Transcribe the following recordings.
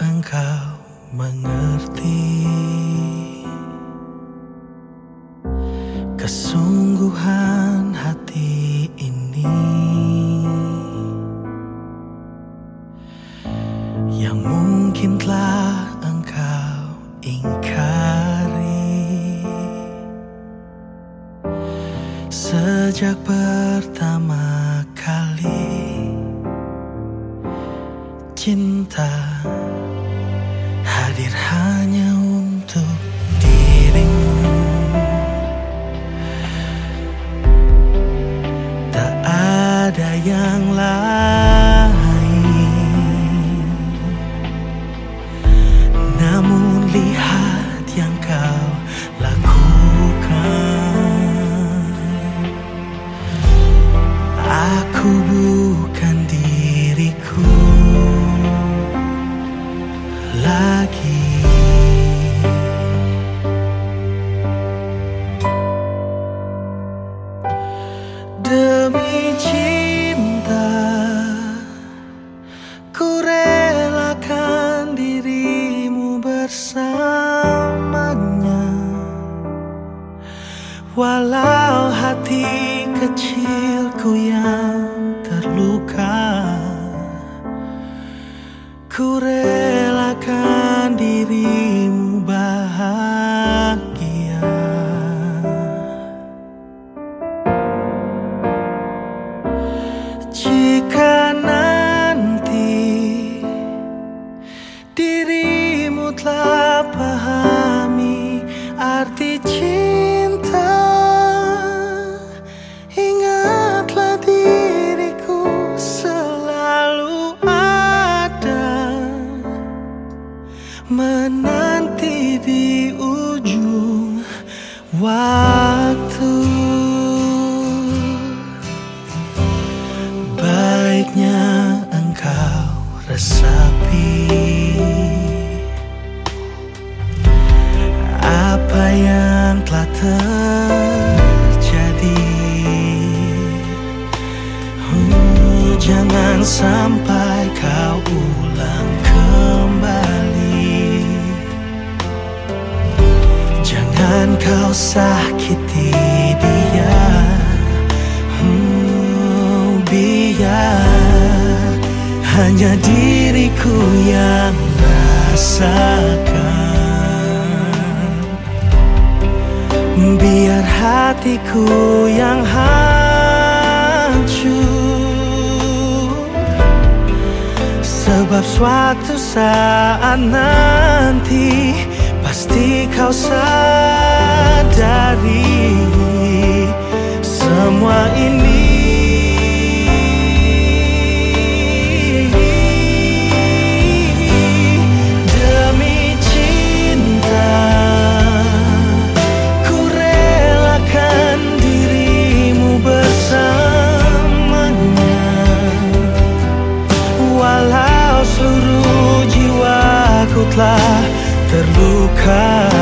engkau mengerti. Kesungguhan hati ini Yang mungkin telah engkau ingkari. Sejak pertama Cinta hadir hanya untuk dirimu. Tak ada yang lain. Namun lihat yang kau lakukan. Aku bukan hati kecilku yang terluka. Ku relakan waktu. Baiknya engkau resapi Apa yang telah terjadi. Oh, Jangan sampai kau Jangan kau sakiti dia. Oh, Biar hanya diriku yang rasakan. Biar hatiku yang hancur. Sebab suatu saat nanti Pasti kau sadari Semua ini. Telah terluka Ku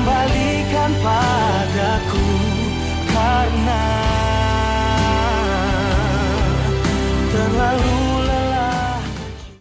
kembalikan padaku karena